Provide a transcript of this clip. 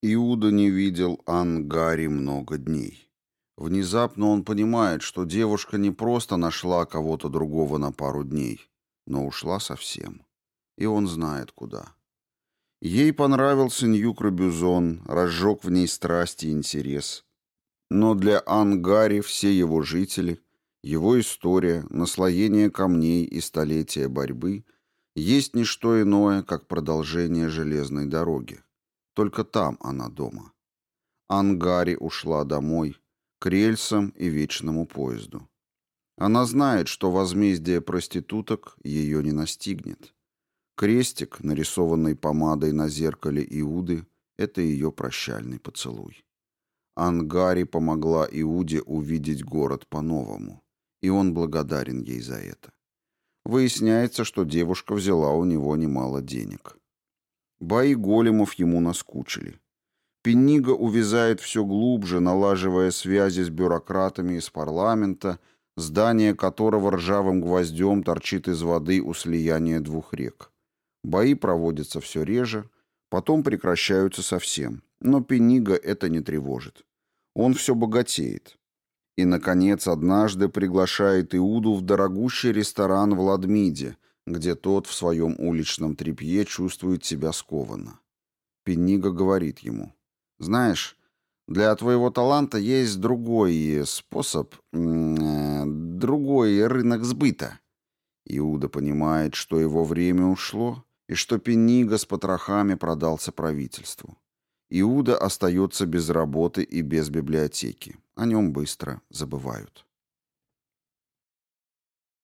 Иуда не видел Ангари много дней. Внезапно он понимает, что девушка не просто нашла кого-то другого на пару дней, но ушла совсем. И он знает, куда. Ей понравился Ньюк-Робюзон, разжег в ней страсть и интерес. Но для Ангари все его жители, его история, наслоение камней и столетия борьбы есть не что иное, как продолжение железной дороги. Только там она дома. Ангари ушла домой, к рельсам и вечному поезду. Она знает, что возмездие проституток ее не настигнет. Крестик, нарисованный помадой на зеркале Иуды, это ее прощальный поцелуй. Ангари помогла Иуде увидеть город по-новому, и он благодарен ей за это. Выясняется, что девушка взяла у него немало денег. Бои големов ему наскучили. Пеннига увязает все глубже, налаживая связи с бюрократами из парламента, здание которого ржавым гвоздем торчит из воды у слияния двух рек. Бои проводятся все реже, потом прекращаются совсем, но Пенига это не тревожит. Он все богатеет. И, наконец, однажды приглашает Иуду в дорогущий ресторан в Ладмиде – где тот в своем уличном тряпье чувствует себя скованно. Пеннига говорит ему, «Знаешь, для твоего таланта есть другой способ, другой рынок сбыта». Иуда понимает, что его время ушло, и что Пеннига с потрохами продался правительству. Иуда остается без работы и без библиотеки. О нем быстро забывают.